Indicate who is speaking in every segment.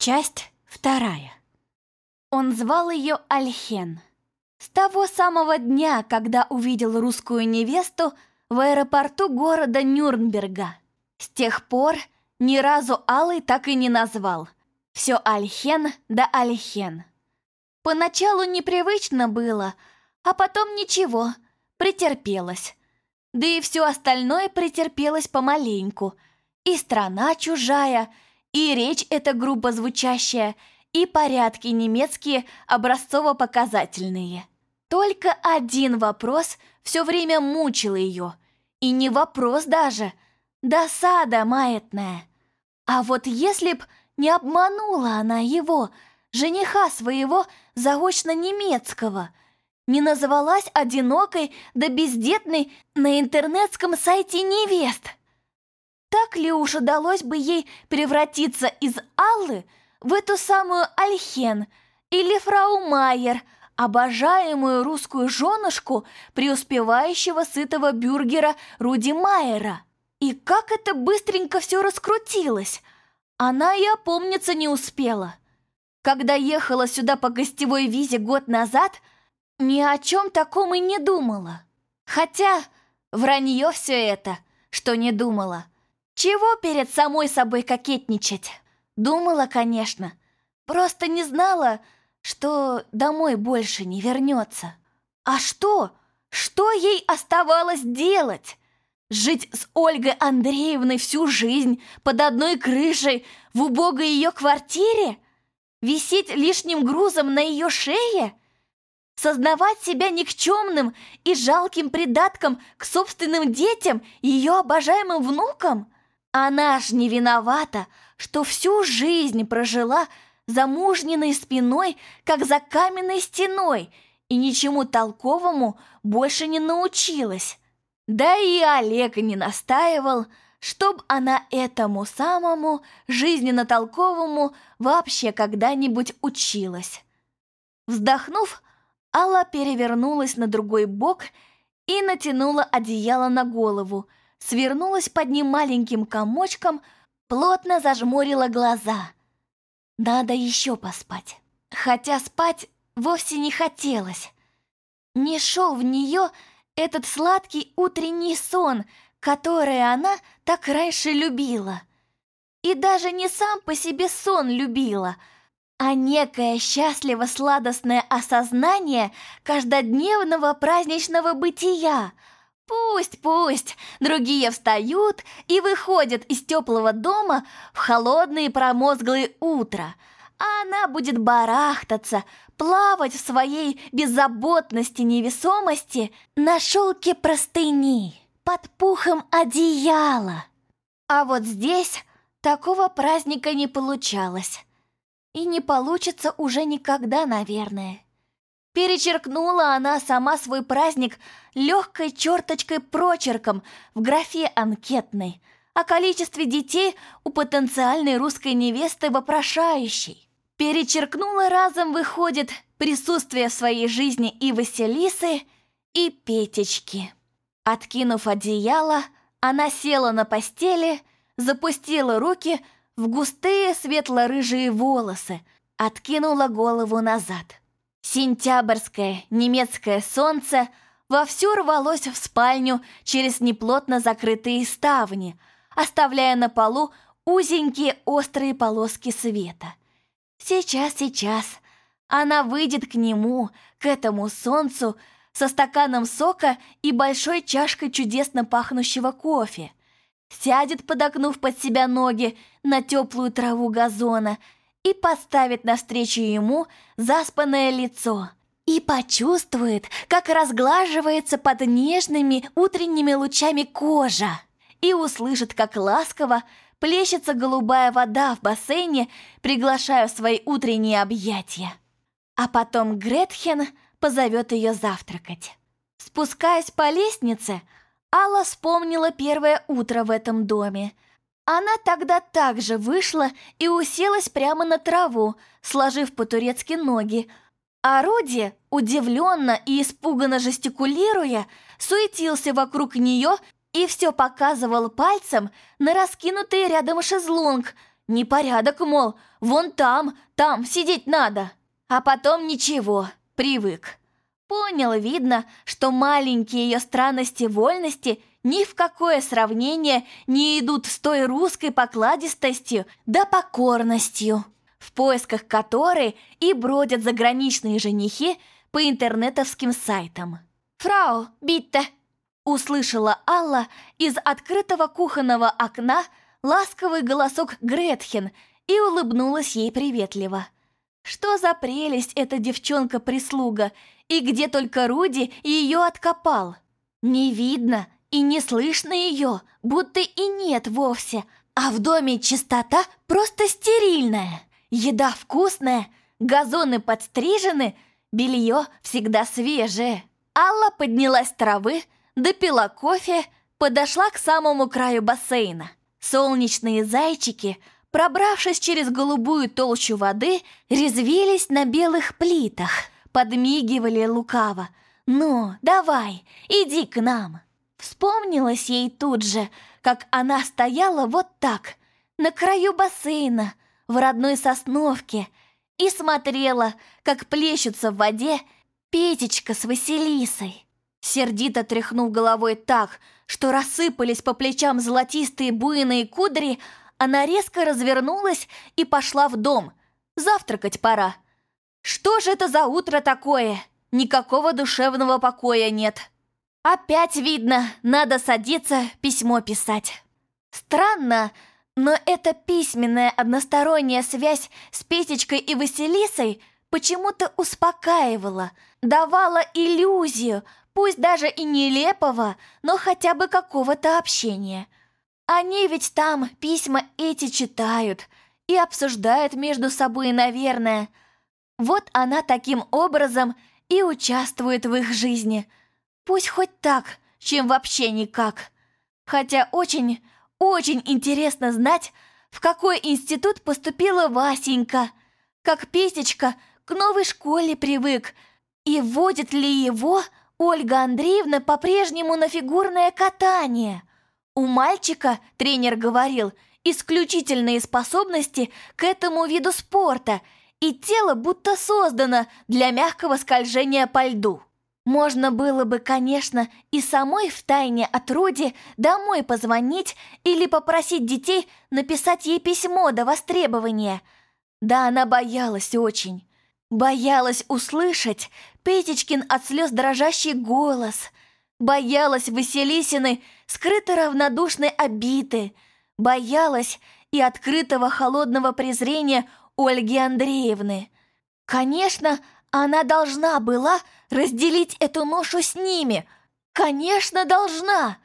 Speaker 1: Часть вторая. Он звал ее Альхен. С того самого дня, когда увидел русскую невесту в аэропорту города Нюрнберга. С тех пор ни разу Алый так и не назвал. Все Альхен да Альхен. Поначалу непривычно было, а потом ничего, претерпелась. Да и все остальное претерпелось помаленьку. И страна чужая, и речь эта грубо звучащая, и порядки немецкие образцово-показательные. Только один вопрос все время мучил ее. И не вопрос даже, досада маятная. А вот если б не обманула она его, жениха своего заочно немецкого, не называлась одинокой да бездетной на интернетском сайте невест. Так ли уж удалось бы ей превратиться из Аллы в эту самую Альхен или фрау Майер, обожаемую русскую женушку преуспевающего сытого бюргера Руди Майера? И как это быстренько все раскрутилось! Она и опомниться не успела. Когда ехала сюда по гостевой визе год назад, ни о чем таком и не думала. Хотя вранье все это, что не думала. Чего перед самой собой кокетничать? Думала, конечно. Просто не знала, что домой больше не вернется. А что? Что ей оставалось делать? Жить с Ольгой Андреевной всю жизнь под одной крышей в убогой ее квартире? Висеть лишним грузом на ее шее? Сознавать себя никчемным и жалким придатком к собственным детям и ее обожаемым внукам? Она ж не виновата, что всю жизнь прожила за мужниной спиной, как за каменной стеной, и ничему толковому больше не научилась. Да и Олег не настаивал, чтоб она этому самому жизненно толковому вообще когда-нибудь училась. Вздохнув, Алла перевернулась на другой бок и натянула одеяло на голову, свернулась под ним маленьким комочком, плотно зажмурила глаза. Надо еще поспать. Хотя спать вовсе не хотелось. Не шел в нее этот сладкий утренний сон, который она так раньше любила. И даже не сам по себе сон любила, а некое счастливо-сладостное осознание каждодневного праздничного бытия. Пусть, пусть, другие встают и выходят из теплого дома в холодные промозглые утро, а она будет барахтаться, плавать в своей беззаботности невесомости на шелке простыни, под пухом одеяла. А вот здесь такого праздника не получалось. И не получится уже никогда, наверное. Перечеркнула она сама свой праздник легкой черточкой-прочерком в графе анкетной о количестве детей у потенциальной русской невесты вопрошающей. Перечеркнула разом, выходит, присутствие в своей жизни и Василисы, и Петечки. Откинув одеяло, она села на постели, запустила руки в густые светло-рыжие волосы, откинула голову назад. Сентябрьское немецкое солнце вовсю рвалось в спальню через неплотно закрытые ставни, оставляя на полу узенькие острые полоски света. Сейчас, сейчас. Она выйдет к нему, к этому солнцу, со стаканом сока и большой чашкой чудесно пахнущего кофе. Сядет, подогнув под себя ноги на теплую траву газона и поставит навстречу ему заспанное лицо. И почувствует, как разглаживается под нежными утренними лучами кожа. И услышит, как ласково плещется голубая вода в бассейне, приглашая в свои утренние объятия. А потом Гретхен позовет ее завтракать. Спускаясь по лестнице, Алла вспомнила первое утро в этом доме. Она тогда также вышла и уселась прямо на траву, сложив по-турецки ноги, а Руди, удивленно и испуганно жестикулируя, суетился вокруг нее и все показывал пальцем на раскинутый рядом шезлонг, Непорядок, мол, вон там, там сидеть надо. А потом ничего, привык. Понял, видно, что маленькие ее странности вольности ни в какое сравнение не идут с той русской покладистостью да покорностью, в поисках которой и бродят заграничные женихи по интернетовским сайтам. «Фрау, Битте!» — услышала Алла из открытого кухонного окна ласковый голосок Гретхен и улыбнулась ей приветливо. Что за прелесть эта девчонка-прислуга, и где только Руди ее откопал? Не видно и не слышно ее, будто и нет вовсе, а в доме чистота просто стерильная. Еда вкусная, газоны подстрижены, белье всегда свежее. Алла поднялась с травы, допила кофе, подошла к самому краю бассейна. Солнечные зайчики, пробравшись через голубую толщу воды, резвились на белых плитах, подмигивали лукаво. «Ну, давай, иди к нам!» Вспомнилось ей тут же, как она стояла вот так, на краю бассейна, в родной сосновке, и смотрела, как плещутся в воде Петечка с Василисой. Сердито тряхнув головой так, что рассыпались по плечам золотистые буйные кудри, она резко развернулась и пошла в дом. Завтракать пора. Что же это за утро такое? Никакого душевного покоя нет. Опять видно, надо садиться, письмо писать. Странно, но эта письменная односторонняя связь с Петечкой и Василисой почему-то успокаивала, давала иллюзию, пусть даже и нелепого, но хотя бы какого-то общения. Они ведь там письма эти читают и обсуждают между собой, наверное. Вот она таким образом и участвует в их жизни. Пусть хоть так, чем вообще никак. Хотя очень, очень интересно знать, в какой институт поступила Васенька, как Песечка к новой школе привык, и водит ли его Ольга Андреевна по-прежнему на фигурное катание. У мальчика, тренер говорил, исключительные способности к этому виду спорта, и тело будто создано для мягкого скольжения по льду. Можно было бы, конечно, и самой втайне от Руди домой позвонить или попросить детей написать ей письмо до востребования. Да она боялась очень. Боялась услышать Петечкин от слез дрожащий голос. Боялась Василисины скрыто равнодушной обиды. Боялась и открытого холодного презрения Ольги Андреевны. Конечно, она должна была разделить эту ношу с ними. Конечно, должна.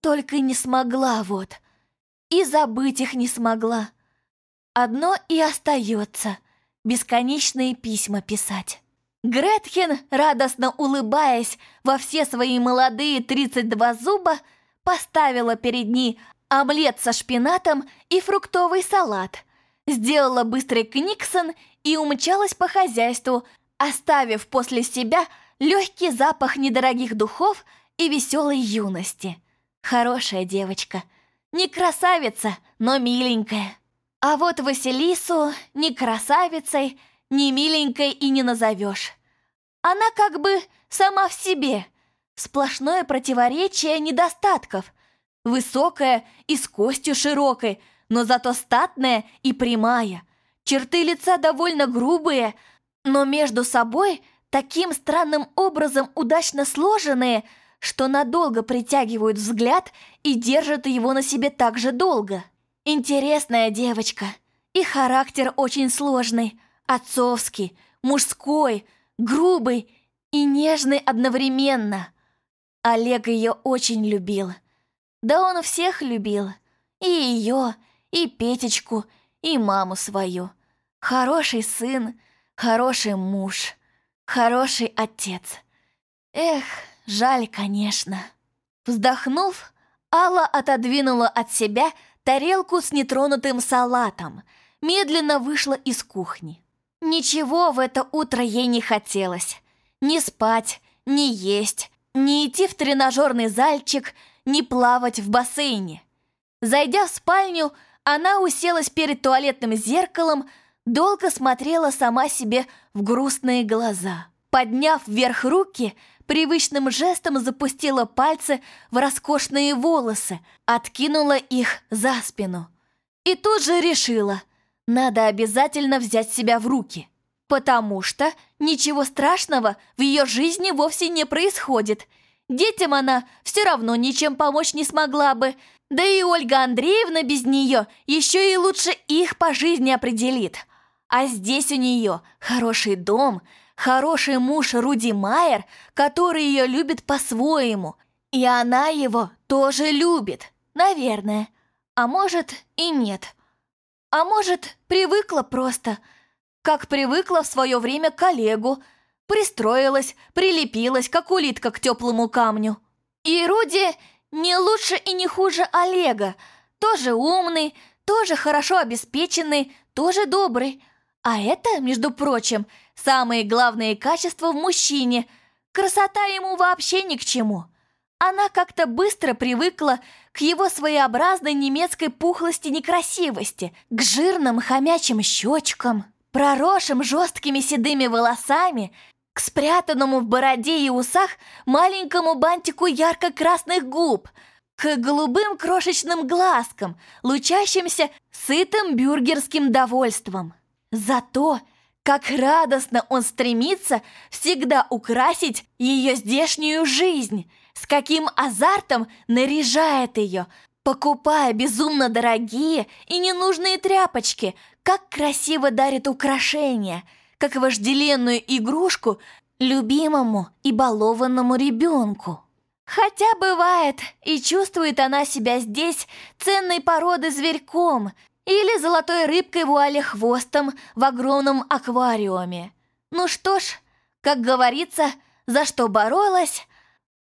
Speaker 1: Только не смогла вот. И забыть их не смогла. Одно и остается — бесконечные письма писать. Гретхен, радостно улыбаясь во все свои молодые 32 зуба, поставила перед ней омлет со шпинатом и фруктовый салат, сделала быстрый книксон и умчалась по хозяйству, оставив после себя легкий запах недорогих духов и веселой юности. Хорошая девочка. Не красавица, но миленькая. А вот Василису ни красавицей, ни миленькой и не назовешь. Она как бы сама в себе. Сплошное противоречие недостатков. Высокая и с костью широкой, но зато статная и прямая. Черты лица довольно грубые, но между собой таким странным образом удачно сложенные, что надолго притягивают взгляд и держат его на себе так же долго. Интересная девочка. И характер очень сложный. Отцовский, мужской, грубый и нежный одновременно. Олег ее очень любил. Да он всех любил. И ее, и Петечку, и маму свою. Хороший сын, хороший муж, хороший отец. Эх, жаль, конечно. Вздохнув, Алла отодвинула от себя тарелку с нетронутым салатом, медленно вышла из кухни. Ничего в это утро ей не хотелось. Ни спать, ни есть, ни идти в тренажерный зальчик, ни плавать в бассейне. Зайдя в спальню, Она уселась перед туалетным зеркалом, долго смотрела сама себе в грустные глаза. Подняв вверх руки, привычным жестом запустила пальцы в роскошные волосы, откинула их за спину. И тут же решила, надо обязательно взять себя в руки. Потому что ничего страшного в ее жизни вовсе не происходит. Детям она все равно ничем помочь не смогла бы, да и Ольга Андреевна без нее еще и лучше их по жизни определит. А здесь у нее хороший дом, хороший муж Руди Майер, который ее любит по-своему. И она его тоже любит, наверное. А может и нет. А может, привыкла просто – как привыкла в свое время к коллегу. Пристроилась, прилепилась, как улитка к теплому камню. И Руди не лучше и не хуже Олега. Тоже умный, тоже хорошо обеспеченный, тоже добрый. А это, между прочим, самые главные качества в мужчине. Красота ему вообще ни к чему. Она как-то быстро привыкла к его своеобразной немецкой пухлости-некрасивости, к жирным хомячим щечкам проросшим жесткими седыми волосами, к спрятанному в бороде и усах маленькому бантику ярко-красных губ, к голубым крошечным глазкам, лучащимся сытым бюргерским довольством. Зато, как радостно он стремится всегда украсить ее здешнюю жизнь, с каким азартом наряжает ее, покупая безумно дорогие и ненужные тряпочки, как красиво дарит украшения, как вожделенную игрушку любимому и балованному ребенку. Хотя бывает, и чувствует она себя здесь ценной породы зверьком или золотой рыбкой вуаля хвостом в огромном аквариуме. Ну что ж, как говорится, за что боролась?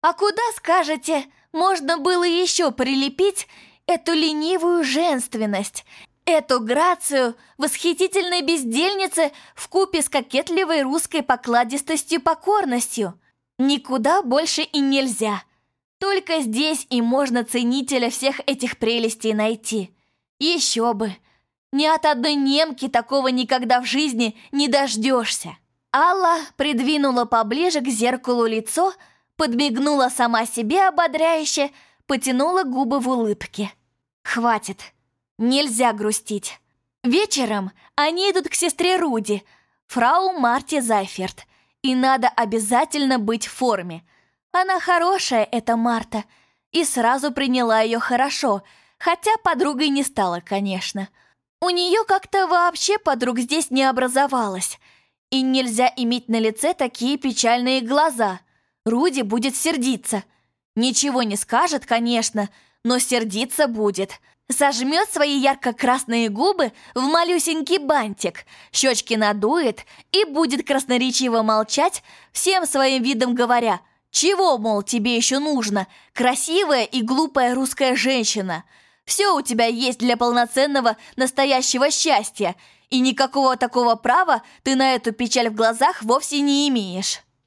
Speaker 1: А куда, скажете, можно было еще прилепить эту ленивую женственность Эту грацию восхитительной бездельницы в купе с кокетливой русской покладистостью покорностью. Никуда больше и нельзя. Только здесь и можно ценителя всех этих прелестей найти. Еще бы. Ни от одной немки такого никогда в жизни не дождешься. Алла придвинула поближе к зеркалу лицо, подмигнула сама себе ободряюще, потянула губы в улыбке. «Хватит!» Нельзя грустить. Вечером они идут к сестре Руди, фрау Марте Зайферт, и надо обязательно быть в форме. Она хорошая, эта Марта, и сразу приняла ее хорошо, хотя подругой не стала, конечно. У нее как-то вообще подруг здесь не образовалось, и нельзя иметь на лице такие печальные глаза. Руди будет сердиться. Ничего не скажет, конечно, но сердиться будет – Сожмет свои ярко-красные губы в малюсенький бантик, щечки надует и будет красноречиво молчать, всем своим видом говоря «Чего, мол, тебе еще нужно? Красивая и глупая русская женщина. Все у тебя есть для полноценного настоящего счастья, и никакого такого права ты на эту печаль в глазах вовсе не имеешь».